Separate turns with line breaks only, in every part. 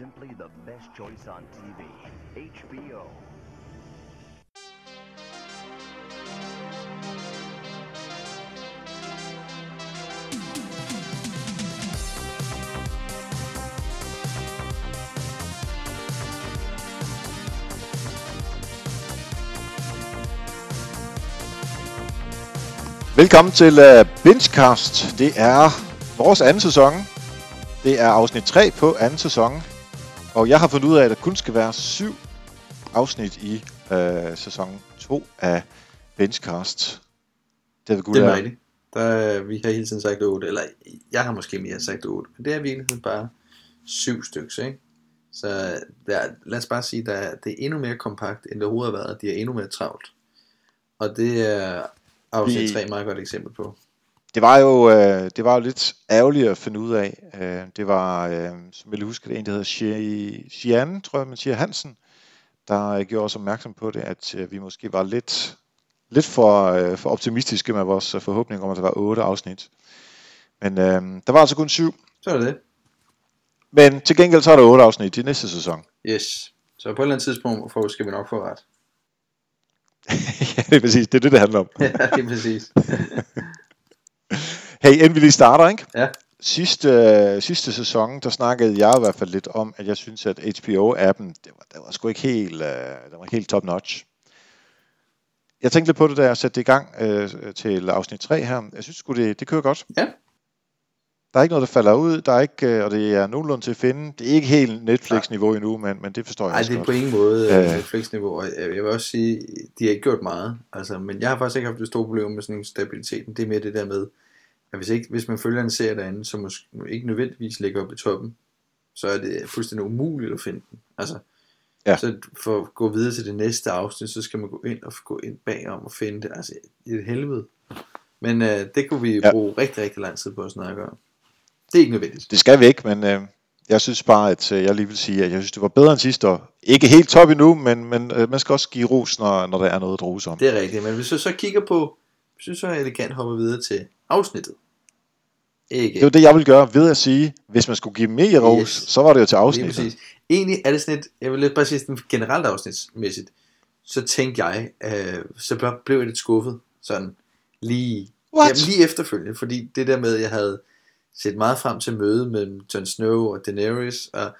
simply the best choice on TV. HBO.
Velkommen til uh, Bingecast. Det er vores anden sæson. Det er afsnit 3 på anden sæson. Og jeg har fundet ud af, at der kun skal være syv afsnit i uh, sæson 2 af Bingecast.
Det er, det er rigtigt. Der, vi har hele tiden sagt 8, eller jeg har måske mere sagt 8, men det er virkelig bare syv stykker, ikke? Så der, lad os bare sige, at det er endnu mere kompakt, end det overhovedet har været. De er endnu mere travlt. Og det er afsnit 3 meget godt eksempel på.
Det var jo, øh, det var jo lidt ærgerligt at finde ud af. Øh, det var, øh, som jeg husker det, en, der hedder Xian, tror jeg, man siger Hansen, der gjorde os opmærksom på det, at øh, vi måske var lidt, lidt for, øh, for optimistiske med vores forhåbning om, at der var otte afsnit. Men øh, der var altså kun syv.
Så er det det.
Men til gengæld så er der otte afsnit i næste sæson.
Yes. Så på et eller andet tidspunkt for, skal vi nok få ret.
ja, det er præcis. Det er det, det handler om.
ja, det er præcis.
hey, inden vi lige starter, ikke?
Ja.
Sidste, øh, sidste sæson, der snakkede jeg i hvert fald lidt om, at jeg synes, at HBO-appen, det var, det var sgu ikke helt, øh, det var helt top notch. Jeg tænkte lidt på det, da jeg satte det i gang øh, til afsnit 3 her. Jeg synes sgu, det, det kører godt.
Ja.
Der er ikke noget, der falder ud, der er ikke, øh, og det er nogenlunde til at finde. Det er ikke helt Netflix-niveau endnu, men, men det forstår jeg
Nej, det er
godt.
på ingen måde øh. Netflix-niveau, og jeg vil også sige, de har ikke gjort meget, altså, men jeg har faktisk ikke haft det store problem med sådan en stabiliteten. Det er mere det der med, at hvis, ikke, hvis man følger en serie derinde, som måske ikke nødvendigvis ligger oppe i toppen, så er det fuldstændig umuligt at finde den. Altså,
Ja.
Så for at gå videre til det næste afsnit, så skal man gå ind og gå ind bagom og finde det. Altså, i et helvede. Men øh, det kunne vi
Ja.
bruge rigtig, rigtig lang tid på at snakke om. Det er ikke nødvendigt.
Det skal vi ikke, men øh, jeg synes bare, at øh, jeg lige vil sige, at jeg synes, det var bedre end sidste år. Ikke helt top endnu, men, men øh, man skal også give ros, når, når der er noget at rose om.
Det er rigtigt, men hvis du så kigger på, du så elegant hopper videre til afsnittet. Ikke?
Det var det, jeg ville gøre ved at sige, hvis man skulle give mere ros,
Yes.
så var det jo til
Lige
afsnittet.
præcis. Egentlig er det sådan et, jeg vil bare sige sådan generelt afsnitsmæssigt, så tænkte jeg, øh, så blev- blev jeg lidt skuffet, sådan lige,
What?
jamen, lige efterfølgende, fordi det der med, at jeg havde set meget frem til mødet mellem Jon Snow og Daenerys, og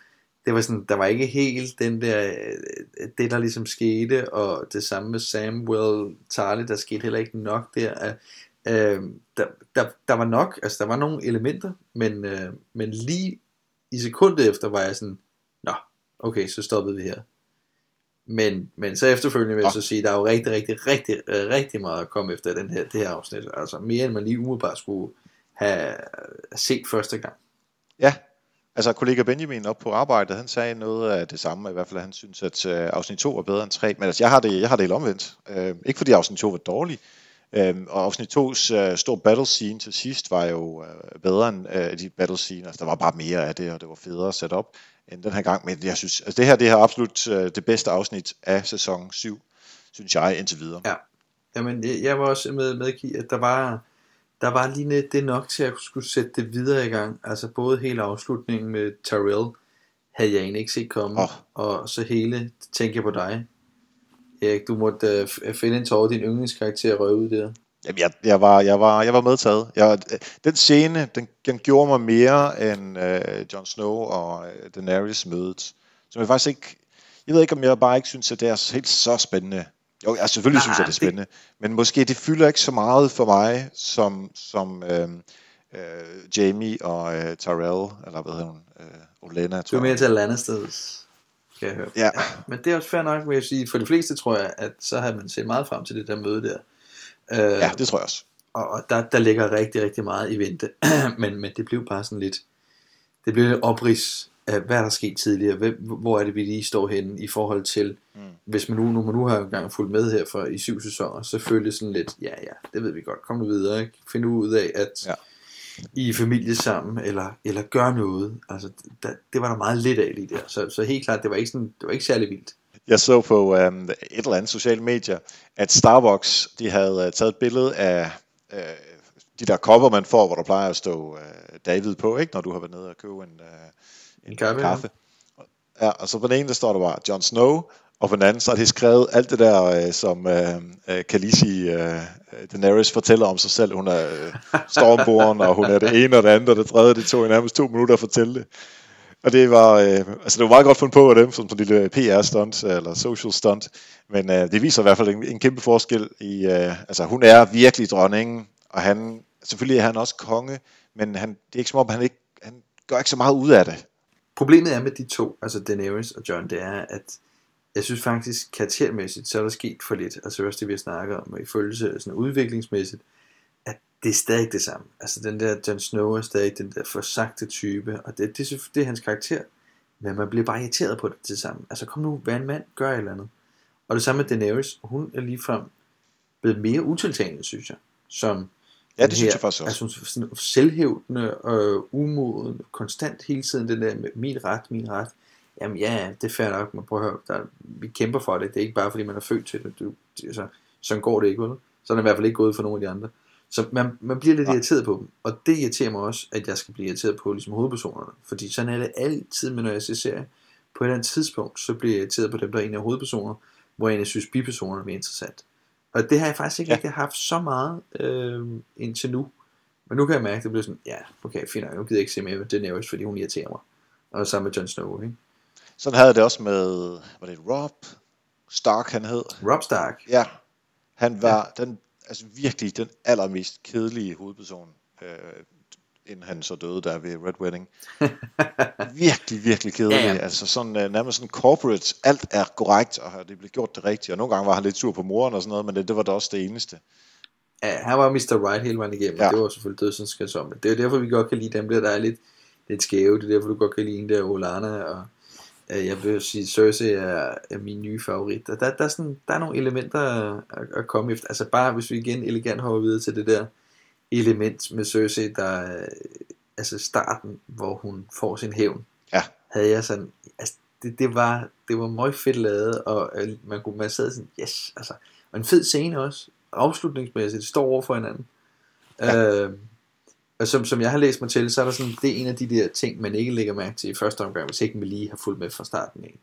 det var sådan, der var ikke helt den der, øh, det der ligesom skete, og det samme med Samuel Tarly, der skete heller ikke nok der. Øh, øh, der, der, der var nok, altså der var nogle elementer, men, øh, men lige i sekundet efter var jeg sådan, nå, okay, så stoppede vi her. Men, men så efterfølgende vil jeg så sige, der er jo rigtig, rigtig, rigtig, øh, rigtig meget at komme efter den her, det her afsnit. Altså mere end man lige umiddelbart skulle have set første gang.
Ja, altså kollega Benjamin op på arbejdet, han sagde noget af det samme, i hvert fald at han synes, at øh, afsnit 2 var bedre end 3, men altså jeg har det, jeg har det helt omvendt. Øh, ikke fordi afsnit 2 var dårlig, øh, og afsnit 2's øh, stor battle scene til sidst var jo øh, bedre end øh, de battle scene, altså der var bare mere af det, og det var federe at sætte op end den her gang, men jeg synes, altså det her det her er absolut øh, det bedste afsnit af sæson 7, synes jeg indtil videre.
Ja. Jamen, jeg, jeg var også med, med at der var, der var lige net det nok til at skulle sætte det videre i gang. Altså både hele afslutningen med Tyrell havde jeg egentlig ikke set komme,
Åh.
og så hele, tænker jeg på dig. Erik, du måtte f- finde en tårer, din yndlingskarakter røg ud der.
Jamen, jeg, jeg, var, jeg, var, jeg var medtaget. Jeg, øh, den scene, den, den gjorde mig mere end øh, Jon Snow og Daenerys mødet. Som jeg faktisk ikke... Jeg ved ikke, om jeg bare ikke synes, at det er helt så spændende. Jo, jeg selvfølgelig
Nej,
synes jeg, det er
det-
spændende. Men måske det fylder ikke så meget for mig, som, som øh, øh, Jamie og øh, Tyrell, eller hvad hedder hun? Øh, Olena,
Du
tror
er mere
jeg.
til Lannisters, skal jeg høre.
Ja.
Men det er også fair nok, vil jeg sige. For de fleste tror jeg, at så har man set meget frem til det der møde der. Øh,
Ja, det tror jeg også.
og, og der, der ligger rigtig, rigtig meget i vente. men, men det blev bare sådan lidt, det blev lidt oprids hvad er der sket tidligere, Hvem, hvor er det, vi lige står henne i forhold til,
Mm.
hvis man nu, nu, man nu har engang fulgt med her for i syv sæsoner, så føles det sådan lidt, ja ja, det ved vi godt, kom nu videre, ikke? find ud af, at
Ja.
I er familie sammen, eller, eller gør noget, altså der, det var der meget lidt af lige der, så, så helt klart, det var ikke, sådan, det var ikke særlig vildt.
Jeg så på øhm, et eller andet sociale medier, at Starbucks de havde øh, taget et billede af øh, de der kopper, man får, hvor der plejer at stå øh, David på, ikke, når du har været nede og købe en, øh, en,
kaffe, ja.
kaffe. Ja, og så på den ene, der står der bare Jon Snow, og på den anden, så har de skrevet alt det der, øh, som øh, øh, Khaleesi øh, Daenerys fortæller om sig selv. Hun er øh, stormborn, og hun er det ene og det andet, og det tredje, det tog i nærmest to minutter at fortælle det. Og det var, øh, altså det var meget godt fundet på af dem, som sådan en lille PR-stunt, eller social stunt. Men øh, det viser i hvert fald en, en kæmpe forskel i, øh, altså hun er virkelig dronningen, og han, selvfølgelig er han også konge, men han, det er ikke som om, han ikke, han gør ikke så meget ud af det.
Problemet er med de to, altså Daenerys og John, det er, at jeg synes faktisk, karaktermæssigt, så er der sket for lidt. Altså også det, vi har snakket om, i følelse sådan udviklingsmæssigt, at det er stadig det samme. Altså den der Jon Snow er stadig den der forsagte type, og det, det, det er hans karakter. Men man bliver bare irriteret på det til sammen. Altså kom nu, vær en mand, gør et eller andet. Og det samme med Daenerys, hun er ligefrem blevet mere utiltalende, synes jeg. Som
Ja, det
den
synes jeg faktisk også.
Altså sådan selvhævdende og umoden, konstant hele tiden den der med min ret, min ret. Jamen ja, det er fair nok, men prøv at høre, der, vi kæmper for det. Det er ikke bare fordi man er født til det. Du, altså, sådan går det ikke, vel? Så er det i hvert fald ikke gået for nogle af de andre. Så man, man bliver lidt
Nej.
irriteret på dem. Og det irriterer mig også, at jeg skal blive irriteret på ligesom hovedpersonerne. Fordi sådan er det altid, men når jeg ser serier. På et eller andet tidspunkt, så bliver jeg irriteret på dem, der er en af hovedpersoner, hvor jeg egentlig synes, bipersonerne er mere interessant. Og det har jeg faktisk ikke
Ja.
rigtig haft så meget øh, indtil nu. Men nu kan jeg mærke, at det bliver sådan, ja, okay, fint nu gider jeg ikke se mere Daenerys, fordi hun irriterer mig. Og sammen med Jon Snow, ikke?
Sådan havde jeg det også med, var det Rob Stark, han hed?
Rob Stark,
Ja, han var ja. den, altså virkelig den allermest kedelige hovedperson, øh, inden han så døde der ved Red Wedding. virkelig, virkelig kedelig.
Ja,
Ja. Altså sådan, øh, nærmest sådan corporate, alt er korrekt, og det blev gjort det rigtigt. Og nogle gange var han lidt sur på moren og sådan noget, men det, det var da også det eneste.
ja, han var Mr. Right hele vejen igennem, ja. Og det var selvfølgelig dødsensskabsomt. Det er derfor, vi godt kan lide dem der, der er lidt, lidt skæve. Det er derfor, du godt kan lide en der Olana, og øh, jeg vil sige, Cersei er, er min nye favorit. Og der, der, er sådan, der er nogle elementer at, at komme efter. Altså bare, hvis vi igen elegant hopper videre til det der element med Cersei, der er, altså starten, hvor hun får sin hævn,
Ja.
havde jeg sådan, altså det, det var, det var meget fedt lavet, og øh, man kunne, man sad sådan, yes, altså, og en fed scene også, afslutningsmæssigt, det står over for hinanden. Ja. Øh, og som, som jeg har læst mig til, så er der sådan, det er en af de der ting, man ikke lægger mærke til i første omgang, hvis ikke man lige har fulgt med fra starten af.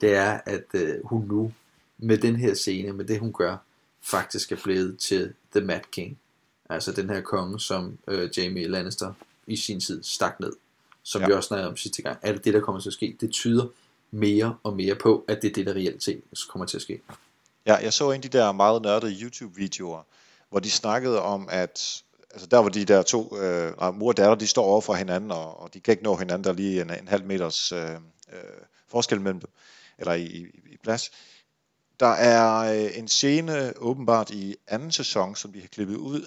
Det er, at øh, hun nu, med den her scene, med det hun gør, faktisk er blevet til The Mad King. Altså den her konge, som øh, Jamie Lannister i sin tid stak ned. Som ja. Vi også snakkede om sidste gang. Er det der kommer til at ske? Det tyder mere og mere på, at det er det, der reelt set kommer til at ske.
Ja, jeg så en af de der meget nørdede YouTube-videoer, hvor de snakkede om, at altså der hvor de der to øh, mor og datter, de står over for hinanden, og, og de kan ikke nå hinanden, der er lige en, en halv meters øh, øh, forskel mellem dem, eller i, i, i plads. Der er øh, en scene åbenbart i anden sæson, som de har klippet ud,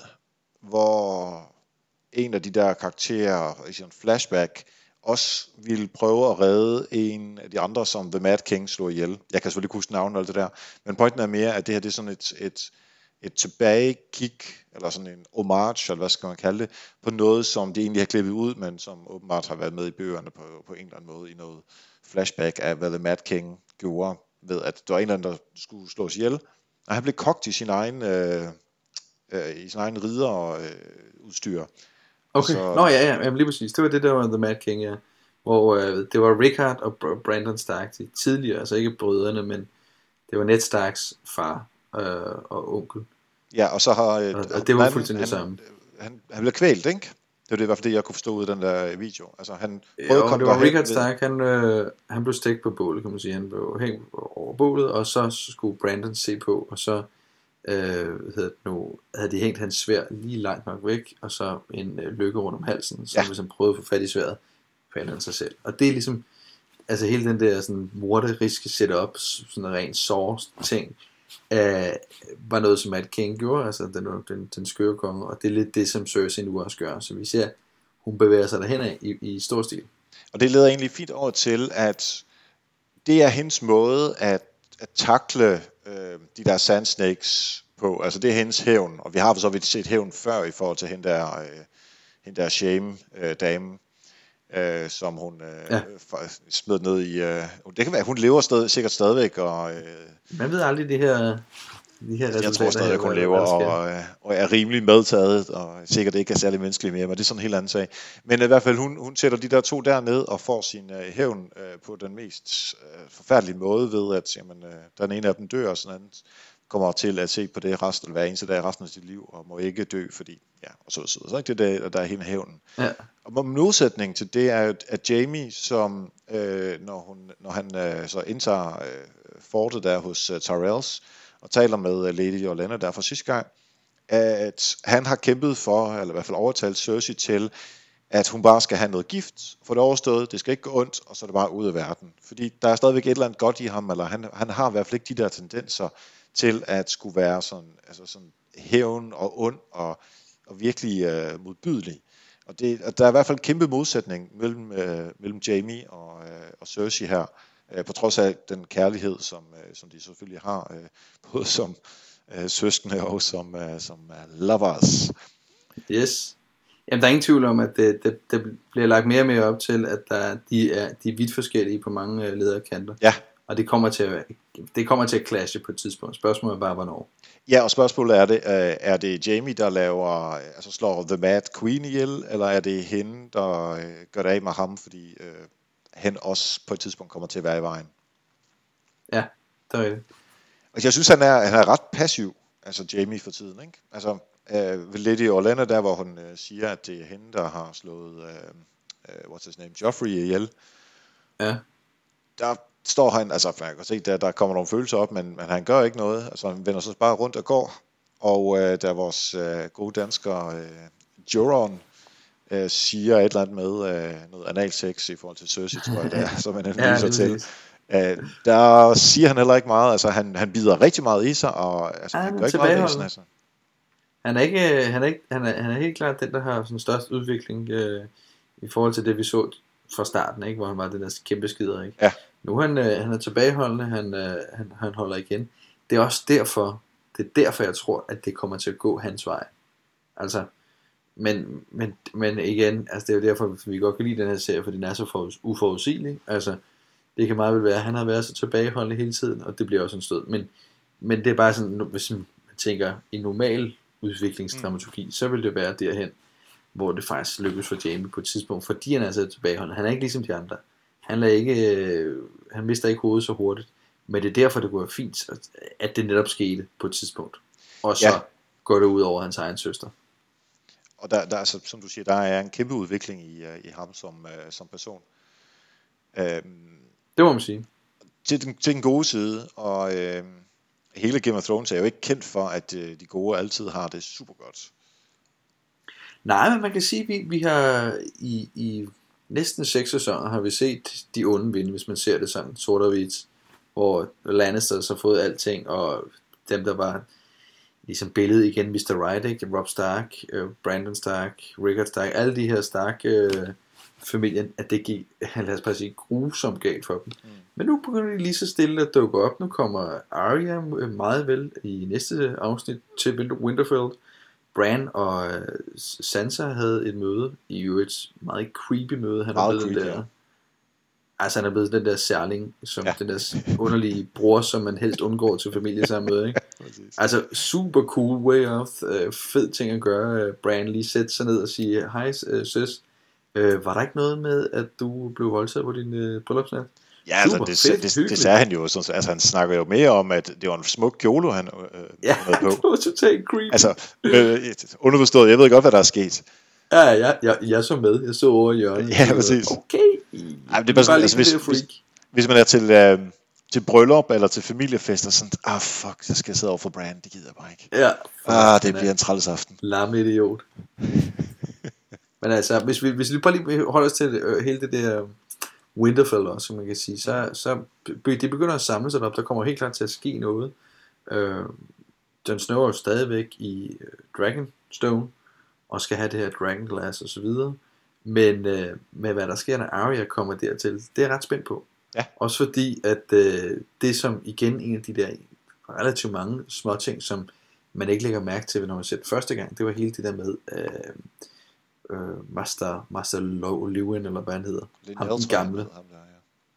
hvor en af de der karakterer i sådan en flashback også ville prøve at redde en af de andre, som The Mad King slog ihjel. Jeg kan selvfølgelig ikke huske navnet og alt det der, men pointen er mere, at det her det er sådan et, et, et tilbagekig, eller sådan en homage, eller hvad skal man kalde det, på noget, som de egentlig har klippet ud, men som åbenbart har været med i bøgerne på, på en eller anden måde, i noget flashback af, hvad The Mad King gjorde, ved at der var en eller anden, der skulle slås ihjel, og han blev kogt i sin egen, øh, øh, i sin egen ridder øh, udstyr.
Okay,
Så-
nå ja, ja, jamen lige præcis. Det var det, der var The Mad King, ja. Hvor øh, det var Rickard og Br- Brandon Stark, de tidligere, altså ikke brødrene, men det var Ned Starks far øh, og onkel.
Ja, og så har... Øh,
Og- og det var
manden,
fuldstændig
han,
det samme.
Han, han blev kvælt, ikke? Det var det, i hvert fald det, jeg kunne forstå ud af den der video. Altså, han
Jo,
prøvede at komme
det var
ved-
Stark, han, øh, han blev stegt på bålet, kan man sige. Han blev hængt over bålet, og så skulle Brandon se på, og så øh, hvad hedder det nu, havde de hængt hans svær lige langt nok væk, og så en øh, lykke rundt om halsen, så
Ja.
han prøvede at få fat i sværet, fandt han sig selv. Og det er ligesom, altså hele den der sådan morderiske setup, sådan en ren source ting, øh, var noget, som Matt King gjorde, altså den, den, den skøre konge, og det er lidt det, som Cersei nu også gør. Så vi ser, hun bevæger sig derhen af i, i stor stil.
Og det leder egentlig fint over til, at det er hendes måde at, at takle øh, de der sand snakes på. Altså det er hendes hævn, og vi har så vidt set hævn før i forhold til hende der, øh, hende der shame øh, dame, øh, som hun øh,
ja.
smed ned i. Øh, det kan være, hun lever sted, sikkert stadigvæk, og øh,
Man ved aldrig det her de her.
Jeg tror stadig, at hun
hvad-
lever og, øh, og er rimelig medtaget, og sikkert ikke er særlig menneskelig mere, men det er sådan en helt anden sag. Men i hvert fald, hun, hun sætter de der to derned og får sin øh, hævn øh, på den mest øh, forfærdelige måde ved, at jamen, øh, den ene af dem dør, og sådan anden kommer til at se på det resten, hver eneste dag resten af sit liv, og må ikke dø, fordi, ja, og så videre. Så ikke det, der, der er hele hævnen.
Ja.
Og modsætning til det er, at Jamie, som øh, når, hun, når han øh, så indtager øh, fortet der hos øh, Tyrells, og taler med øh, Lady Orlando der for sidste gang, at han har kæmpet for, eller i hvert fald overtalt Cersei til, at hun bare skal have noget gift for det overstået, det skal ikke gå ondt, og så er det bare ud af verden. Fordi der er stadigvæk et eller andet godt i ham, eller han, han har i hvert fald ikke de der tendenser til at skulle være sådan, altså sådan hævn og ond og, og virkelig øh, modbydelig. Og, det, og der er i hvert fald en kæmpe modsætning mellem, øh, mellem Jamie og, øh, og Cersei her, øh, på trods af den kærlighed, som, øh, som de selvfølgelig har, øh, både som øh, søskende og som, øh, som øh, lovers.
Yes. Jamen, der er ingen tvivl om, at det, det, det bliver lagt mere og mere op til, at der, de, er, de er vidt forskellige på mange øh, lederkanter.
Ja.
Og det kommer til at, det kommer til at clashe på et tidspunkt. Spørgsmålet er bare, hvornår.
Ja, og spørgsmålet er det, øh, er det Jamie, der laver, altså slår The Mad Queen ihjel, eller er det hende, der øh, gør det af med ham, fordi øh, han også på et tidspunkt kommer til at være i vejen?
Ja, det er rigtigt.
Og jeg synes, han er, han er ret passiv, altså Jamie for tiden, ikke? Altså, øh, ved Lady Orlando, der hvor hun øh, siger, at det er hende, der har slået, øh, øh, what's his name, Joffrey ihjel,
Ja.
der står han, altså man kan se, der, der kommer nogle følelser op, men, men han gør ikke noget, altså han vender sig bare rundt og går, og øh, der vores øh, gode dansker, øh, Joron, øh, siger et eller andet med øh, noget analsex i forhold til Cersei, tror jeg, det er, som han henviser
lige
til. Øh, der siger han heller ikke meget, altså han, han bider rigtig meget i sig, og altså,
Ja,
han
han
gør ikke meget væsen sig.
Han er, ikke, han, er ikke, han, er, han er helt klart den, der har sådan størst udvikling øh, i forhold til det, vi så fra starten, ikke? hvor han var den der kæmpe skider. Ikke?
Ja.
Nu han, øh, han er tilbageholdende, han, øh, han, han holder igen. Det er også derfor, det er derfor, jeg tror, at det kommer til at gå hans vej. Altså, men, men, men igen, altså det er jo derfor, vi godt kan lide den her serie, for den er så for, uforudsigelig. Altså, det kan meget vel være, at han har været så tilbageholdende hele tiden, og det bliver også en stød. Men, men det er bare sådan, hvis man tænker i normal udviklingsdramaturgi, mm. så vil det være derhen, hvor det faktisk lykkes for Jamie på et tidspunkt, fordi han er så tilbageholdende. Han er ikke ligesom de andre. Han, er ikke, øh, han mister ikke hovedet så hurtigt. Men det er derfor, det kunne være fint, at- det netop skete på et tidspunkt. Og så
ja.
går det ud over hans egen søster.
Og der, der, altså, som du siger, der er en kæmpe udvikling i, øh, i ham som, øh, som person. Øhm,
Det må man sige.
til, den, til den gode side, og øh, hele Game of Thrones er jo ikke kendt for, at øh, de gode altid har det super godt.
Nej, men man kan sige, at vi, vi har i, i næsten seks sæsoner har vi set de onde vinde, hvis man ser det sådan sort og hvidt, hvor Lannisters har fået alting, og dem, der var ligesom billedet igen, Mr. Right, ikke? Rob Stark, øh, Brandon Stark, Rickard Stark, alle de her Stark øh, familien, at det gik, lad os bare sige, grusomt galt for dem.
Mm.
Men nu begynder de lige så stille at dukke op. Nu kommer Arya meget vel i næste afsnit til Winter- Winterfell. Bran og øh, Sansa havde et møde, i øvrigt et meget creepy møde. Han
Meget creepy,
den der,
ja.
Altså han er blevet den der særling, som
Ja.
ja. den der underlige bror, som man helst undgår til familiesammenmøde, ikke? Altså super cool way of, øh, fed ting at gøre. Øh, Bran lige sætte sig ned og sige, hej øh, søs, øh, var der ikke noget med, at du blev voldtaget på din øh, bryllupsnat?
Ja, altså,
Super
det,
fedt,
det, det, det sagde han jo. Sådan, altså, han snakker jo mere om, at det var en smuk kjole, han øh,
Ja,
havde på.
det var totalt creepy.
Altså, øh, underforstået, jeg ved godt, hvad der er sket.
Ja, jeg, jeg, jeg så med. Jeg så over i hjørnet.
Ja, præcis.
Okay.
Ej, det er bare sådan, altså,
lige
hvis-
freak.
Hvis man er til, øh, til bryllup eller til familiefester, sådan, ah fuck, så skal jeg sidde over for Brand, det gider jeg bare ikke.
Ja.
Ah, det
er
bliver en træls aften.
Lamme idiot. Men altså, hvis vi, hvis vi bare lige holder os til øh, hele det der Winterfell også, som man kan sige, så, så det begynder at samle sig op. Der kommer helt klart til at ske noget. Øh, Jon Snow er jo stadigvæk i øh, Dragonstone, og skal have det her Dragon Glass og så videre. Men øh, med hvad der sker, når Arya kommer dertil, det er jeg ret spændt på.
Ja.
Også fordi, at øh, det som igen en af de der relativt mange små ting, som man ikke lægger mærke til, når man ser det første gang, det var hele det der med øh, øh, Master, Master Low, Lewin, eller hvad han hedder.
Lidt
Ham den gamle.
Ham der,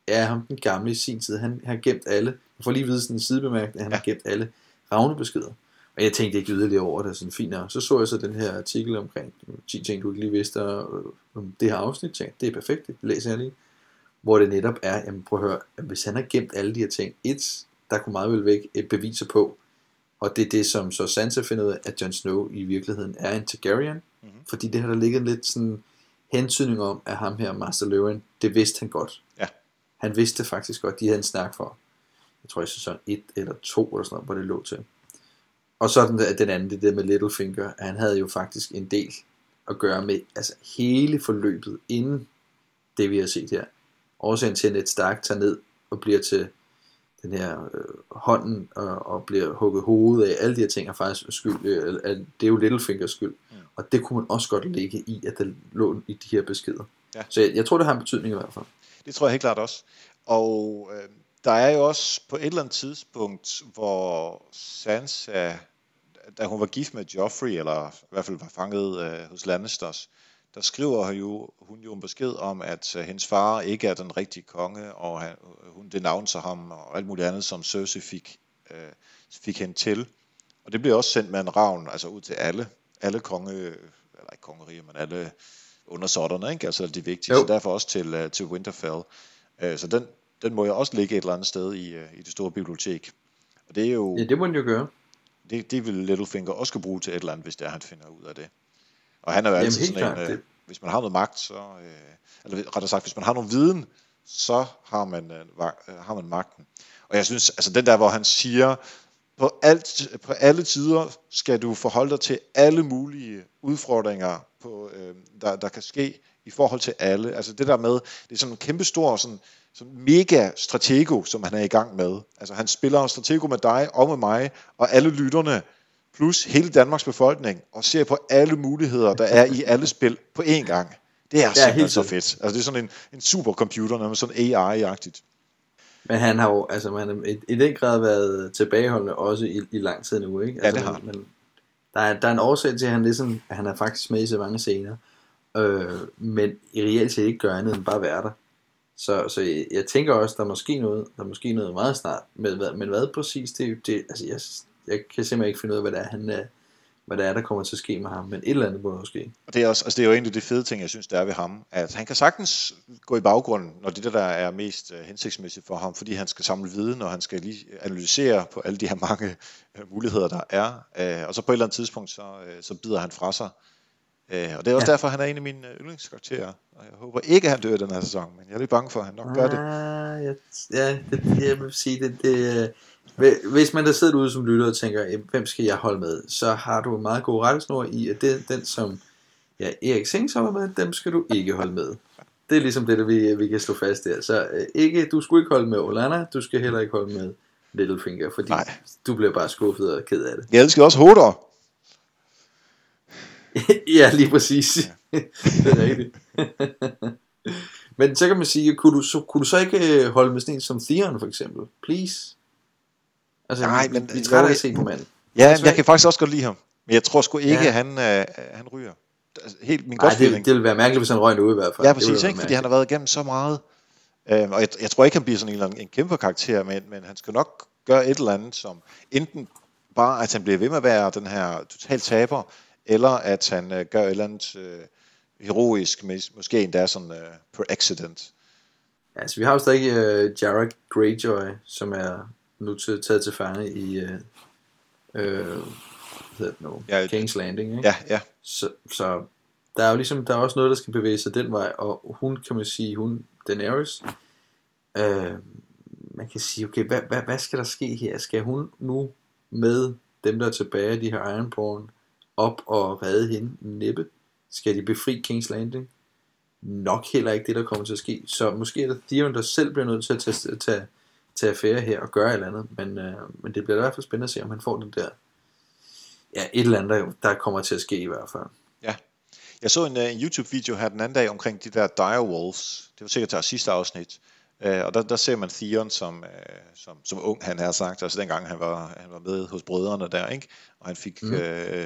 ja.
Ja, ham den gamle i sin tid, han har gemt alle, man får lige vide sådan en sidebemærkning, han
Ja.
har gemt alle ravnebeskeder. Og jeg tænkte ikke yderligere over det, sådan fint nok. Så så jeg så den her artikel omkring 10 ting, du ikke lige vidste om det her afsnit. Tænkte, det er perfekt, det læser jeg lige. Hvor det netop er, jamen prøv at høre, at hvis han har gemt alle de her ting, et, der kunne meget vel væk et beviser på, og det er det, som så Sansa finder ud af, at Jon Snow i virkeligheden er en Targaryen. Mm-hmm. Fordi det har der ligget lidt sådan hensynning om, at ham her, Master Løven, det vidste han godt.
Ja.
Han vidste faktisk godt, de havde en snak for, jeg tror i sæson 1 eller 2 eller sådan noget, hvor det lå til. Og så den, den anden, det der med Littlefinger, han havde jo faktisk en del at gøre med altså hele forløbet inden det vi har set her. Årsagen til, at Ned Stark tager ned og bliver til den her øh, hånden og, og bliver hugget hovedet af, alle de her ting er faktisk skyld, øh, at det er jo Littlefingers skyld. Mm. Og det kunne man også godt lægge i, at der lå i de her beskeder. Ja. Så jeg, jeg tror, det har en betydning i hvert fald.
Det tror jeg helt klart også. Og øh, der er jo også på et eller andet tidspunkt, hvor Sansa, da hun var gift med Joffrey, eller i hvert fald var fanget øh, hos Lannisters, der skriver hun jo, hun jo en besked om, at øh, hendes far ikke er den rigtige konge, og han, hun denavnser ham, og alt muligt andet, som Cersei fik, øh, fik hende til. Og det bliver også sendt med en ravn, altså ud til alle, alle konge, eller ikke kongeriger, men alle undersåtterne, ikke? altså de vigtigste, jo. derfor også til, uh, til Winterfell. Så den, den må jo også ligge et eller andet sted i, uh, i det store bibliotek. Og det er jo...
Ja, det må den jo gøre.
Det, det vil Littlefinger også kunne bruge til et eller andet, hvis det er, han finder ud af det. Og han er jo altid Jamen, sådan en, øh, hvis man har noget magt, så, øh, eller rettere sagt, hvis man har noget viden, så har man, øh, øh, har man magten. Og jeg synes, altså den der, hvor han siger, på, alt, på alle tider skal du forholde dig til alle mulige udfordringer, på, øh, der, der kan ske i forhold til alle. Altså det der med, det er sådan en kæmpe stor, sådan, sådan mega stratego, som han er i gang med. Altså han spiller stratego med dig og med mig, og alle lytterne, plus hele Danmarks befolkning, og ser på alle muligheder, der er i alle spil på én gang. Det er simpelthen ja, så fedt. Altså det er sådan en, en supercomputer, nærmest sådan AI-agtigt.
Men han har jo altså, man, i, i den grad været tilbageholdende også i, i lang tid nu, ikke? Altså,
ja, det har.
Men, der, er, der er en årsag til, at han, ligesom, at han er faktisk med i så mange scener, øh, men i reelt set ikke gør andet end bare være der. Så, så jeg, jeg tænker også, der er måske noget, der er måske noget meget snart, men, men hvad præcis, det, det altså jeg, jeg kan simpelthen ikke finde ud af, hvad det er, han, øh, hvad det er, der kommer til at ske med ham, men et eller andet må der ske.
Og det er, også, altså det er jo egentlig det fede ting, jeg synes, der er ved ham, at han kan sagtens gå i baggrunden, når det der, der er mest øh, hensigtsmæssigt for ham, fordi han skal samle viden, og han skal lige analysere på alle de her mange øh, muligheder, der er, øh, og så på et eller andet tidspunkt, så, så bider han fra sig. Uh, og det er også ja. derfor, han er en af mine yndlingskarakterer, og jeg håber ikke, at han dør den her sæson, men jeg er lidt bange for, at han nok gør det.
Ah, ja, ja det, jeg vil sige, det, det, hvis man der sidder ude som lytter og tænker, hvem skal jeg holde med, så har du en meget god rettesnor i, at det den, som ja, Erik Sings holder med, dem skal du ikke holde med. Det er ligesom det, der vi, vi kan slå fast der. Så øh, ikke, du skulle ikke holde med Olana, du skal heller ikke holde med Littlefinger, fordi Nej. du bliver bare skuffet og ked af det.
Jeg elsker også Hodor.
ja, lige præcis. Ja. det er rigtigt. Men så kan man sige, kunne du så, kunne du så ikke øh, holde med sådan en som Theon for eksempel? Please? Altså, Nej, men... Vi, vi træder at se på manden.
Ja, jeg kan faktisk også godt lide ham. Men jeg tror sgu ikke, ja. at han, øh, han ryger. Altså, helt min
Ej, det, det vil være mærkeligt, hvis han røg ud i hvert fald.
Ja, præcis, ikke? fordi han har været igennem så meget. Øhm, og jeg, jeg tror ikke, han bliver sådan en, eller anden, en kæmpe karakter, men, men han skal nok gøre et eller andet, som enten bare, at han bliver ved med at være den her total taber, eller at han øh, gør et eller andet øh, heroisk, måske endda sådan øh, per accident.
Ja, altså vi har jo stadig øh, Jarek Greyjoy, som er nu til, taget til fange i øh, øh, hvad det nu? Ja, King's Landing. Ikke?
Ja, ja.
Så, så der er jo ligesom, der er også noget, der skal bevæge sig den vej, og hun, kan man sige, hun, Daenerys, øh, man kan sige, okay, hvad, hvad, hvad skal der ske her? Skal hun nu med dem, der er tilbage, de her Ironborn, op og redde hende næppe? Skal de befri King's Landing? Nok heller ikke det, der kommer til at ske. Så måske er det Theon, der selv bliver nødt til at tage, tage, tage affære her og gøre et eller andet, men, øh, men det bliver i hvert fald spændende at se, om han får den der, ja, et eller andet, der, der kommer til at ske i hvert fald.
Ja. Jeg så en, øh, en YouTube-video her den anden dag omkring de der direwolves. Det var sikkert til sidste afsnit. Uh, og der, der ser man Theon som, uh, som, som ung, han har sagt, altså dengang han var, han var med hos brødrene der, ikke? og han fik mm. uh,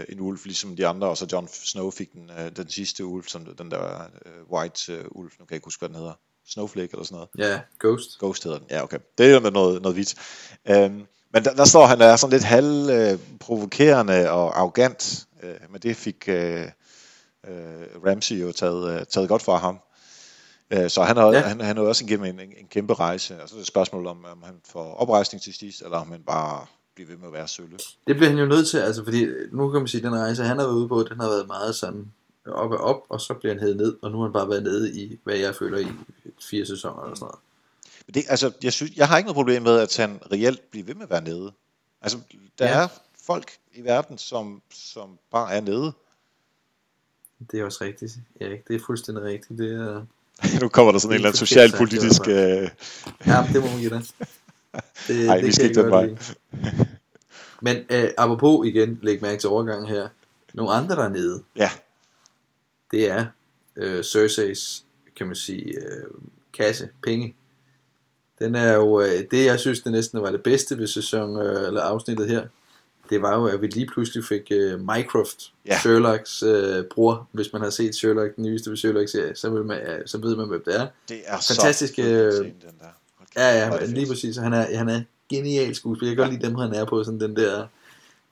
en ulv ligesom de andre, og så Jon Snow fik den, uh, den sidste ulv, som den der uh, white uh, ulv, nu kan jeg ikke huske, hvad den hedder. Snowflake eller sådan noget.
Ja, Ghost.
Ghost hedder den, ja okay. Det er med noget, noget vidt. Um, Men der, der står, han er sådan lidt halv øh, provokerende og arrogant, øh, men det fik øh, øh, Ramsey jo taget, øh, taget godt fra ham. Øh, så han har,
Ja.
han, han er også igennem en, en, en kæmpe rejse, og så er det et spørgsmål om, om han får oprejsning til sidst, eller om han bare bliver ved med at være sølle.
Det bliver han jo nødt til, altså fordi nu kan man sige, at den rejse, han har været ude på, den har været meget sådan op og op, og så bliver han hævet ned, og nu har han bare været nede i, hvad jeg føler i fire sæsoner eller sådan noget.
Men det, altså, jeg, synes, jeg har ikke noget problem med, at han reelt bliver ved med at være nede. Altså, der
ja.
er folk i verden, som, som bare er nede.
Det er også rigtigt, Erik. Det er fuldstændig rigtigt. Det er,
nu kommer der sådan en eller anden
Det
socialpolitisk... Øh,
ja, det må man give dig. Det,
Ej, vi skal ikke den vej.
Men øh, apropos igen, læg mærke til overgangen her. Nogle andre der er nede,
ja,
det er øh, Cerseis, kan man sige, øh, kasse, penge. Den er jo, øh, det jeg synes, det næsten var det bedste ved sæson, øh, eller afsnittet her, det var jo, at vi lige pludselig fik øh, Mycroft, ja.
Ja.
Sherlocks øh, bror. Hvis man har set Sherlock, den nyeste Sherlock-serie, så, vil man, øh, så ved man, hvem det er.
det er
Fantastisk,
så
øh,
den der. Kæft,
Ja, ja, lige præcis. Han er, han er genial skuespiller. Jeg kan godt lide dem, han er på. Sådan den der,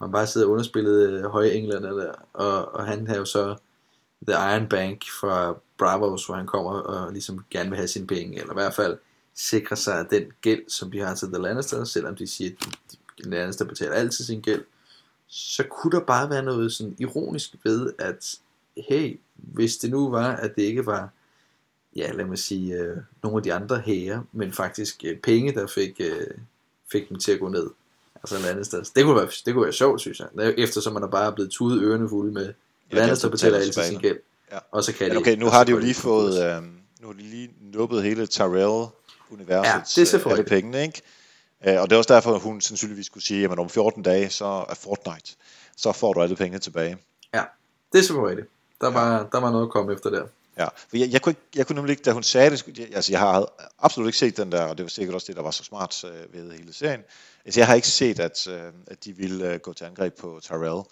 man bare sidder underspillet øh, høje englænder der. Og, og han har jo så The Iron Bank fra Bravos, hvor han kommer og ligesom gerne vil have sine penge. Eller i hvert fald sikre sig, den gæld, som de har til The Lannister, selvom de siger, at de, de Lannister betaler altid sin gæld, så kunne der bare være noget sådan ironisk ved, at hey, hvis det nu var, at det ikke var ja, lad mig sige, øh, nogle af de andre hære, men faktisk øh, penge, der fik, øh, fik dem til at gå ned. Altså Lannister. Det kunne være, det kunne være sjovt, synes jeg. Eftersom man er bare blevet tudet ørerne fulde med,
Ja,
Lannister betaler altid sin gæld.
Ja.
Og så kan de
okay, nu
og
har de jo lige fået, øh, nu har de lige nuppet hele Tyrell-universets
Ja, det er
øh, alle pengene, ikke? Øh, og det er også derfor, at hun sandsynligvis skulle sige, at om 14 dage, så er Fortnite, så får du alle pengene tilbage.
Ja, det er selvfølgelig rigtigt. Der var, der var noget at komme efter der.
Ja, for jeg, jeg, kunne ikke, jeg kunne nemlig ikke, da hun sagde det, jeg, altså jeg har absolut ikke set den der, og det var sikkert også det, der var så smart øh, ved hele serien. Altså jeg har ikke set, at, øh, at de ville øh, gå til angreb på Tyrell.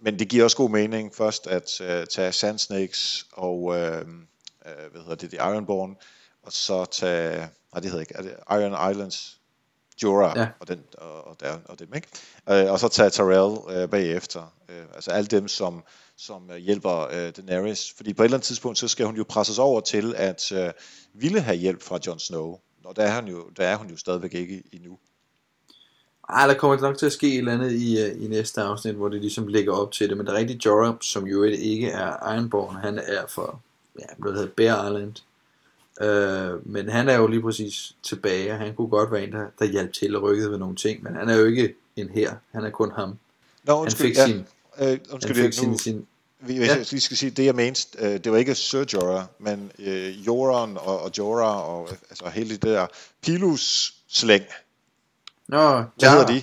Men det giver også god mening først at øh, tage Sand Snakes og, øh, øh, hvad hedder det, The Ironborn, og så tage, nej det hedder ikke, er det Iron Islands, Jorah
Ja.
og, den, og, og, der, og dem, ikke? Øh, og så tage Tyrell øh, bagefter. Øh, altså alle dem, som, som øh, hjælper øh, Daenerys. Fordi på et eller andet tidspunkt, så skal hun jo presses over til at øh, ville have hjælp fra Jon Snow. Og der er, hun jo, der er hun jo stadigvæk ikke endnu.
Ej, der kommer nok til at ske et eller andet i, øh, i næste afsnit, hvor det ligesom ligger op til det. Men der er rigtig Jorah, som jo ikke er Ironborn, han er for, ja, noget der hedder Bear Island. Øh, men han er jo lige præcis tilbage, og han kunne godt være en, der, der hjalp til og rykkede ved nogle ting, men han er jo ikke en her. Han er kun ham.
Nå,
Han
undskyld,
fik
ja,
sin,
øh,
han
undskyld,
fik
nu,
sin, sin,
vi,
Ja.
jeg lige skal sige, det jeg mente, øh, det var ikke Sir Jorah, men øh, Joran og, og Jorah og altså hele det der Pilus slæng.
Nå,
Hvad hedder de?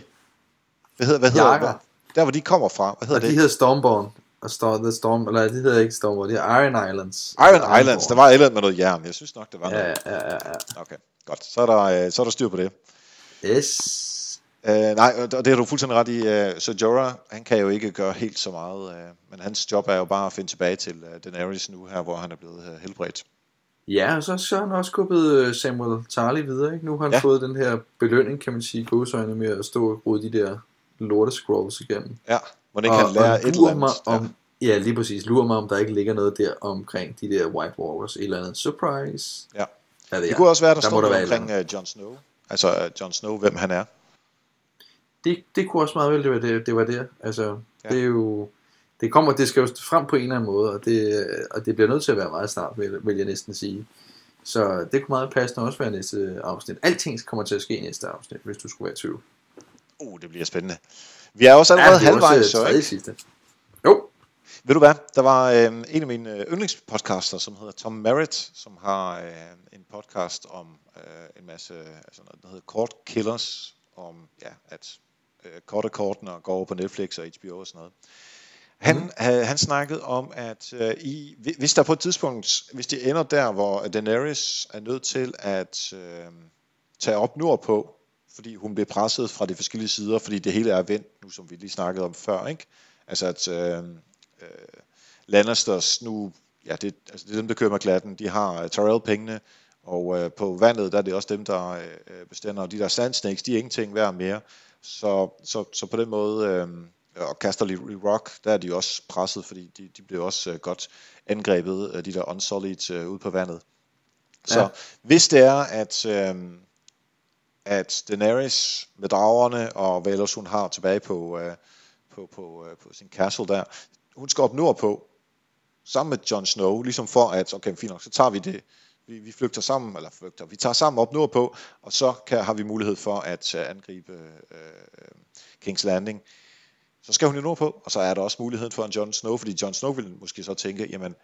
Hvad hedder, hvad hedder hvor- Der hvor de kommer fra, hvad hedder
Og de
det?
hedder Stormborn. Og Storm, the Storm, eller de hedder ikke Stormborn, det er Iron Islands.
Iron Islands, der var et eller andet med noget jern. Jeg synes nok, det var
Ja,
noget.
ja, ja, ja.
Okay, godt. Så er der, øh, så er der styr på det.
Yes.
Uh, nej, og det har du fuldstændig ret i. Uh, så Jorah, han kan jo ikke gøre helt så meget, uh, men hans job er jo bare at finde tilbage til uh, Daenerys nu her, hvor han er blevet uh, helbredt.
Ja, og så, så har han også skubbet øh, Samuel Tarly videre. Ikke? Nu har han. Ja. fået den her belønning, kan man sige, godsøjne med at stå og rode de der lorte scrolls igennem.
Ja, må ikke han lære et eller andet.
om, ja, lige præcis. Lurer mig, om der ikke ligger noget der omkring de der White Walkers. Et eller andet surprise.
Ja.
Hvad
Det
jeg.
kunne også være, der,
Der
står
der
omkring uh, Jon Snow. Altså uh, Jon Snow, hvem han er.
det, det kunne også meget vel det var det, det var der. Altså. Ja. det er jo det kommer, det skal jo frem på en eller anden måde, og det, og det bliver nødt til at være meget snart, vil, vil jeg næsten sige. Så det kunne meget passende også være næste afsnit. Alting kommer til at ske i næste afsnit, hvis du skulle være i tvivl.
Uh, det bliver spændende. Vi er også allerede
det er
halvvejs, så ikke?
sidste. Jo,
Ved du hvad? Der var øh, en af mine øh, yndlingspodcaster, som hedder Tom Merritt, som har øh, en podcast om øh, en masse, altså noget, der hedder Court Killers, om ja, at øh, korte kortene går over på Netflix og HBO og sådan noget. Han, mm. øh, han snakkede om, at øh, i, hvi- hvis der på et tidspunkt, hvis de ender der, hvor Daenerys er nødt til at øh, tage op nordpå, fordi hun bliver presset fra de forskellige sider, fordi det hele er vendt nu, som vi lige snakkede om før, ikke? Altså at øh, øh, Lannisters nu, ja, det, altså det er dem, der kører med glatten, de har uh, Tyrell-pengene, Og øh, på vandet, der er det også dem, der øh, bestemmer. Og de der sand snakes, de er ingenting værd mere. Så, så, så på den måde, øh, og Casterly Rock, der er de også presset, fordi de, de blev også øh, godt angrebet af de der Unsullied øh, ude på vandet. Så
Ja.
hvis det er, at, øh, at Daenerys med dragerne og hvad ellers hun har tilbage på, øh, på, på, øh, på sin castle der, hun skal op nordpå, sammen med Jon Snow, ligesom for at, okay, fint nok, så tager vi det, vi, vi flygter sammen, eller flygter, vi tager sammen op nordpå, og så kan, har vi mulighed for at øh, angribe øh, King's Landing. Så skal hun jo nordpå, og så er der også muligheden for en Jon Snow, fordi Jon Snow vil måske så tænke, jamen,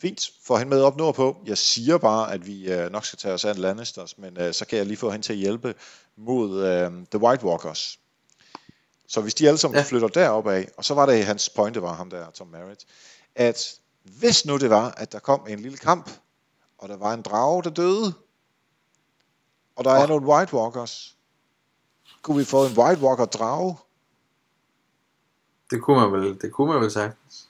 fint, få hende med op nordpå. Jeg siger bare, at vi uh, nok skal tage os af Lannisters, men uh, så kan jeg lige få hende til at hjælpe mod uh, The White Walkers. Så hvis de alle sammen
Ja.
flytter derop af, og så var det hans pointe, var ham der, Tom Merritt, at hvis nu det var, at der kom en lille kamp, og der var en drage, der døde, og der er
Åh.
nogle White Walkers, kunne vi få en White Walker drage?
Det kunne man vel, det kunne man vel sagtens.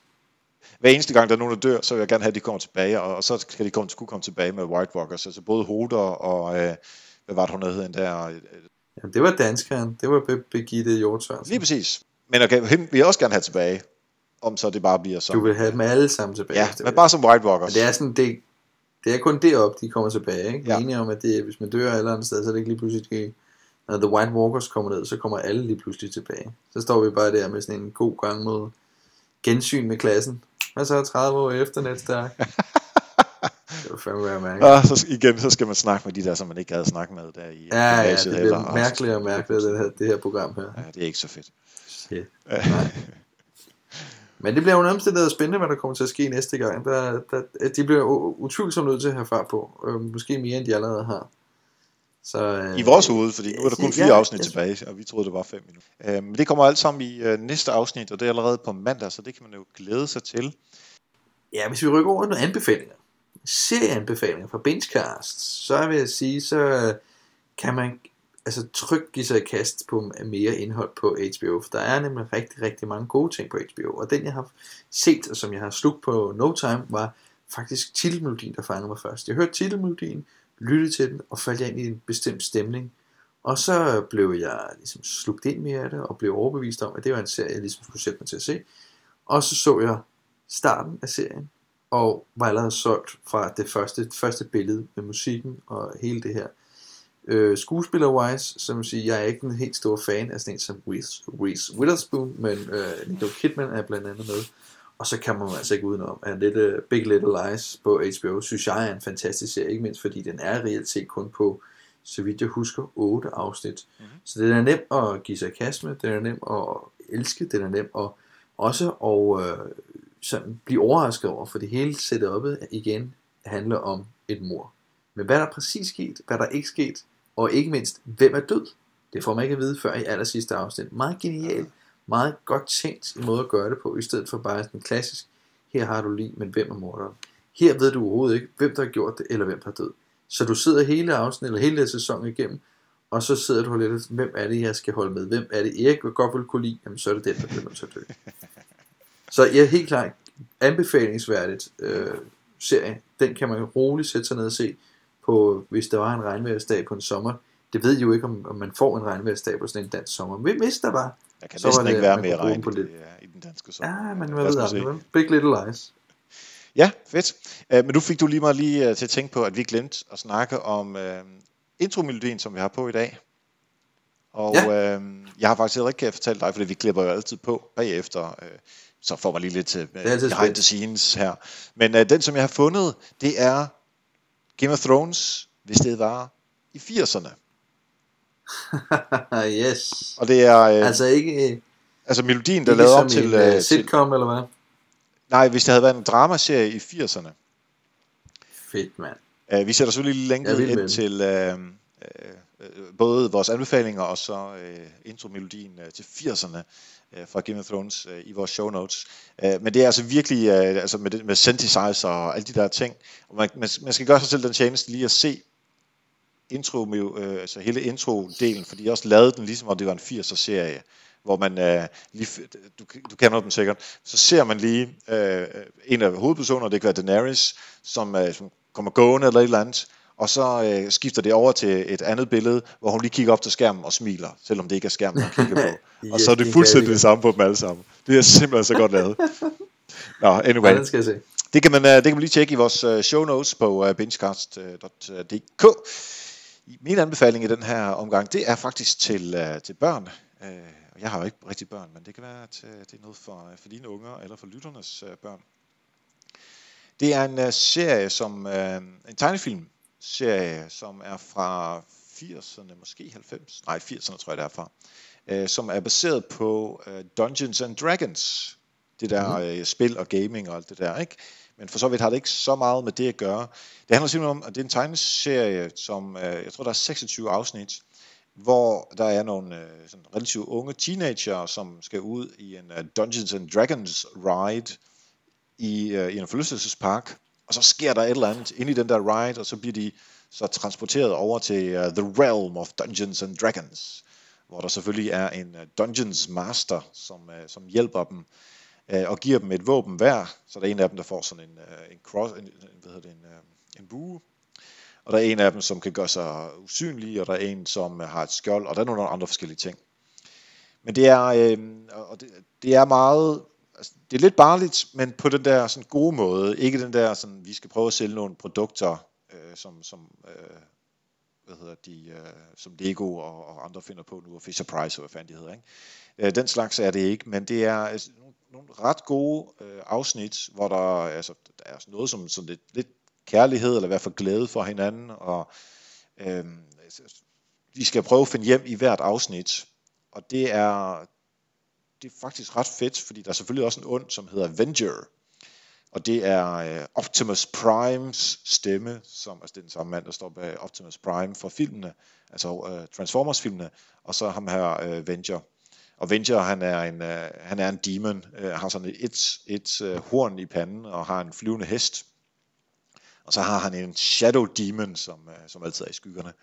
Hver eneste gang, der er nogen, der dør, så vil jeg gerne have, at de kommer tilbage, og, og så skal de komme, skulle komme tilbage med White Walkers, altså både Hoder og, øh, hvad var det, hun hed, den der, øh,
Jamen, det var danskeren. Det var Birgitte Hjortørensen.
lige præcis. Men okay, hende vil jeg også gerne have tilbage, om så det bare bliver som,
Du vil have dem alle sammen tilbage.
ja,
det
men bare som White
Men
Walkers.
det er sådan, det, det er kun derop, de kommer tilbage. Ikke?
Ja.
enige om, at det, hvis man dør et eller andet sted, så er det ikke lige pludselig ske. Når The White Walkers kommer ned, så kommer alle lige pludselig tilbage. Så står vi bare der med sådan en god gang mod gensyn med klassen. Hvad så 30 år efter Netstærk? det var fandme være mærkeligt.
Og så igen, så skal man snakke med de der, som man ikke havde snakket med der i
Ja, ja, det bliver
heller.
mærkeligt og mærkeligt, det her, det her program her.
Ja, det er ikke så fedt.
Shit. Nej. Men det bliver jo nærmest det spændende, hvad der kommer til at ske næste gang. Der, der, de bliver utvivlsomt nødt til at have fart på. Øh, måske mere, end de allerede har. Så, øh,
I vores hoved, fordi nu er der kun fire
Ja,
afsnit tilbage, og vi troede, det var fem minutter. Øh, Men det kommer alt sammen i øh, næste afsnit, og det er allerede på mandag, så det kan man jo glæde sig til.
Ja, hvis vi rykker over til nogle anbefalinger, serieanbefalinger fra Benchcast, så vil jeg sige, så kan man altså trygt give sig i kast på mere indhold på HBO, for der er nemlig rigtig, rigtig mange gode ting på HBO, og den jeg har set, og som jeg har slugt på No Time, var faktisk titelmelodien, der fangede mig først. Jeg hørte titelmelodien, lyttede til den, og faldt ind i en bestemt stemning, og så blev jeg ligesom slugt ind mere af det, og blev overbevist om, at det var en serie, jeg ligesom skulle sætte mig til at se. Og så så jeg starten af serien, og var allerede solgt fra det første, første billede med musikken og hele det her. Øh, skuespiller-wise, som jeg siger, jeg er ikke en helt stor fan af sådan en som Reese, Reese Witherspoon, men øh, Nicole Kidman er blandt andet med. Og så kan man altså ikke udenom, at Little, Big Little Lies på HBO, synes jeg er en fantastisk serie, ikke mindst fordi den er reelt set kun på, så vidt jeg husker, 8 afsnit.
Mhm.
Så den er nem at give sig kast med, den er nem at elske, den er nem at også at øh, sådan blive overrasket over, for det hele setup'et igen handler om et mor. Men hvad der er præcis sket, hvad der ikke sket, og ikke mindst, hvem er død, det får man ikke at vide før i aller sidste afsnit. Meget genialt, meget godt tænkt i måde at gøre det på, i stedet for bare sådan klassisk, her har du lige, men hvem er morderen? Her ved du overhovedet ikke, hvem der har gjort det, eller hvem der er død. Så du sidder hele afsnit, eller hele sæsonen igennem, og så sidder du lidt, hvem er det, jeg skal holde med? Hvem er det, Erik vil godt vil kunne lide? Jamen, så er det den, der bliver nødt til at dø. Så jeg er helt klart anbefalingsværdigt øh, serie. Den kan man roligt sætte sig ned og se på, hvis der var en regnværsdag på en sommer. Det ved I jo ikke, om, om man får en regnværsdag på sådan en dansk sommer. Men hvis der var,
Der kan
Så
næsten
det,
ikke være mere regn det, ja, i den danske sommer.
ja, men hvad ved jeg, Big Little Lies.
Ja, fedt. Men nu fik du lige mig lige uh, til at tænke på, at vi glemte at snakke om uh, intromelodien, som vi har på i dag. Og ja. uh, jeg har faktisk ikke fortalt dig, fordi vi klipper jo altid på bagefter, uh, så får man lige lidt
er altid
behind
spændt.
the scenes her. Men uh, den, som jeg har fundet, det er Game of Thrones, hvis det var i 80'erne.
yes.
Og det er uh, altså,
ikke, ikke
altså melodien, der er lavet om til,
en
uh, til...
sitcom, eller hvad?
Nej, hvis det havde været en dramaserie i 80'erne.
Fedt, mand.
Uh, vi sætter selvfølgelig
med
ind
den.
til uh, uh, både vores anbefalinger og så uh, intromelodien uh, til 80'erne uh, fra Game of Thrones uh, i vores show notes. Uh, men det er altså virkelig uh, altså med, det, med synthesizer og alle de der ting. Og man, man, man skal gøre sig selv den tjeneste lige at se intro, uh, altså hele intro-delen, for de har også lavet den ligesom om det var en 80'er serie hvor man øh, lige, du, du kender den sikkert, så ser man lige øh, en af hovedpersonerne, det kan være Daenerys, som, øh, som kommer gående eller et eller andet, og så øh, skifter det over til et andet billede, hvor hun lige kigger op til skærmen og smiler, selvom det ikke er skærmen, hun kigger på. og så er det fuldstændig det samme på dem alle sammen. Det er simpelthen så godt lavet. Nå, anyway.
Ja, skal jeg se.
Det kan man, øh, det kan man lige tjekke i vores øh, show notes på øh, bingecast.dk. Min anbefaling i den her omgang, det er faktisk til, til børn. Jeg har jo ikke rigtig børn, men det kan være, at det er noget for, for dine unger eller for lytternes børn. Det er en serie, som en tegnefilm serie, som er fra 80'erne, måske 90, nej 80'erne tror jeg det er fra, som er baseret på Dungeons and Dragons, det der mm. spil og gaming og alt det der, ikke? Men for så vidt har det ikke så meget med det at gøre. Det handler simpelthen om, at det er en tegneserie, som øh, jeg tror, der er 26 afsnit, hvor der er nogle øh, sådan relativt unge teenager, som skal ud i en uh, Dungeons and Dragons ride i, øh, i en forlystelsespark. Og så sker der et eller andet ind i den der ride, og så bliver de så transporteret over til uh, The Realm of Dungeons and Dragons, hvor der selvfølgelig er en uh, Dungeons Master, som, uh, som hjælper dem øh, og giver dem et våben hver. Så der er en af dem, der får sådan en, øh, en, cross, en, hvad hedder det, en, øh, en bue. Og der er en af dem, som kan gøre sig usynlig, og der er en, som øh, har et skjold, og der er nogle andre forskellige ting. Men det er, øh, og det, det er meget, altså, det er lidt barligt, men på den der sådan gode måde. Ikke den der, sådan, vi skal prøve at sælge nogle produkter, øh, som, som øh, hvad hedder de, øh, som Lego og, og andre finder på nu, og Fisher Price og hvad fanden de hedder. Ikke? Øh, den slags er det ikke, men det er altså, nogle ret gode øh, afsnit, hvor der, altså, der er noget som sådan lidt, lidt kærlighed, eller i hvert fald glæde for hinanden, og øh, vi skal prøve at finde hjem i hvert afsnit, og det er, det er faktisk ret fedt, fordi der er selvfølgelig også en ond, som hedder Avenger, og det er øh, Optimus Primes stemme, som altså det er den samme mand, der står bag Optimus Prime for filmene, altså øh, Transformers-filmene, og så ham her øh, Avenger. Og Venture, han er en, øh, han er en demon, øh, har sådan et, et, øh, horn i panden og har en flyvende hest. Og så har han en shadow demon, som, øh, som altid er i skyggerne.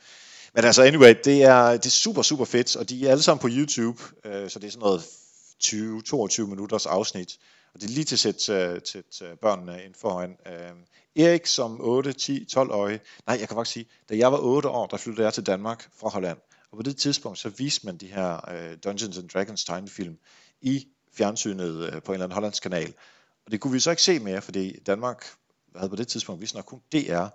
Men altså, anyway, det er, det er super, super fedt, og de er alle sammen på YouTube, øh, så det er sådan noget 20-22 minutters afsnit. Og det er lige til at sætte uh, til, til børnene ind foran. Uh, Erik som 8, 10, 12 år. Nej, jeg kan faktisk sige, da jeg var 8 år, der flyttede jeg til Danmark fra Holland. Og på det tidspunkt, så viste man de her øh, Dungeons and Dragons tegnefilm i fjernsynet øh, på en eller anden hollandsk kanal. Og det kunne vi så ikke se mere, fordi Danmark havde på det tidspunkt vist nok kun DR.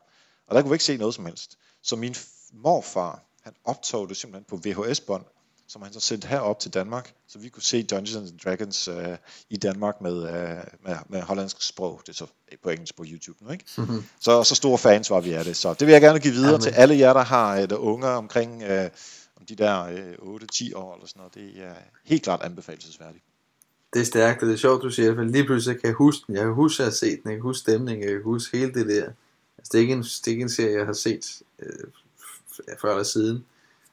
Og der kunne vi ikke se noget som helst. Så min morfar, han optog det simpelthen på VHS-bånd, som han så sendte herop til Danmark, så vi kunne se Dungeons and Dragons øh, i Danmark med, øh, med, med hollandsk sprog. Det er så på engelsk på YouTube nu, ikke? Mm-hmm. Så, så store fans var vi af det. Så det vil jeg gerne give videre Amen. til alle jer, der har et unger omkring øh, de der øh, 8-10 år eller sådan noget, det er helt klart anbefalesværdigt.
Det er stærkt, og det er sjovt, du siger, for lige pludselig kan jeg huske den. Jeg kan huske, at jeg har set den. Jeg kan huske stemningen. Jeg kan huske hele det der. Altså, det er ikke en, det er ikke en serie, jeg har set øh, før eller siden.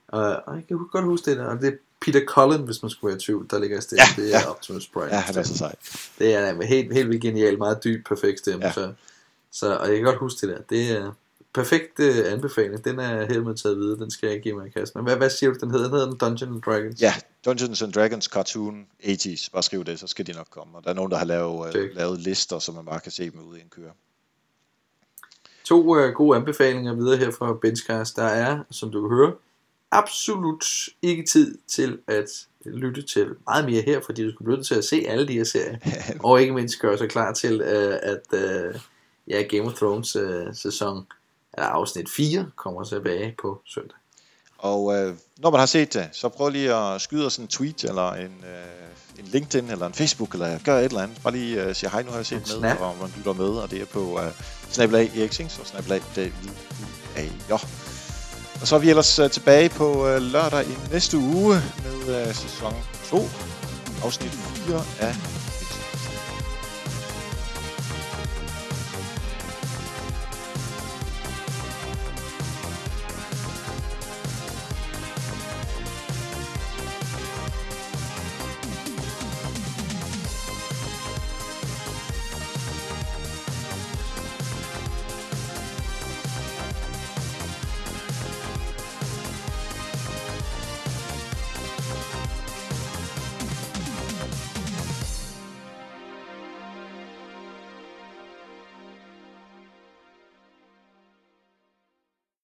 Og, og jeg kan godt huske det der. Og det er Peter Cullen, hvis man skulle være i tvivl, der ligger i stedet.
Ja,
det er
ja.
Optimus Prime.
Ja, han er så sej.
Det er helt, helt vildt genialt, meget dyb, perfekt stemme. Ja. Så, så, og jeg kan godt huske det der. Det er, perfekt uh, anbefaling. Den er helt med taget videre. Den skal jeg give mig i kassen. Men hvad, hvad siger du, den hedder? Den hedder den Dungeons and Dragons?
Ja, Dungeons and Dragons Cartoon 80's. Bare skriv det, så skal de nok komme. Og der er nogen, der har lavet, uh, lavet lister, så man bare kan se dem ude i en køre.
To uh, gode anbefalinger videre her fra Benchcast. Der er, som du kan høre, absolut ikke tid til at lytte til meget mere her, fordi du skal blive til at se alle de her serier. og ikke mindst gøre sig klar til, uh, at uh, ja, Game of Thrones uh, sæson eller afsnit 4 kommer tilbage på søndag.
Og øh, når man har set det, så prøv lige at skyde os en tweet, eller en, øh, en LinkedIn, eller en Facebook, eller gør et eller andet. Bare lige øh, sige hej, nu har jeg set med, Snap. og man lytter med, og det er på øh, snabelag Erik Sings, og snabelag David ja. Og så er vi ellers øh, tilbage på øh, lørdag i næste uge med øh, sæson 2, afsnit 4 af